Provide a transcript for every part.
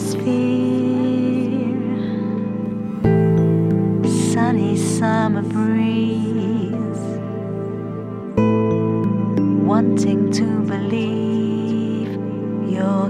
atmosphere, sunny summer breeze, wanting to believe you're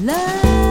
love.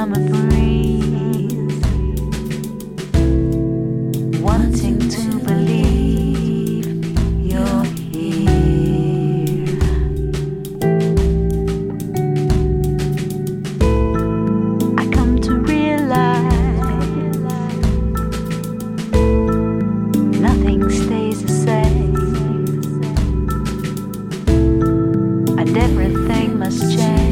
summer breeze, wanting to believe you're here. I come to realize nothing stays the same, and everything must change.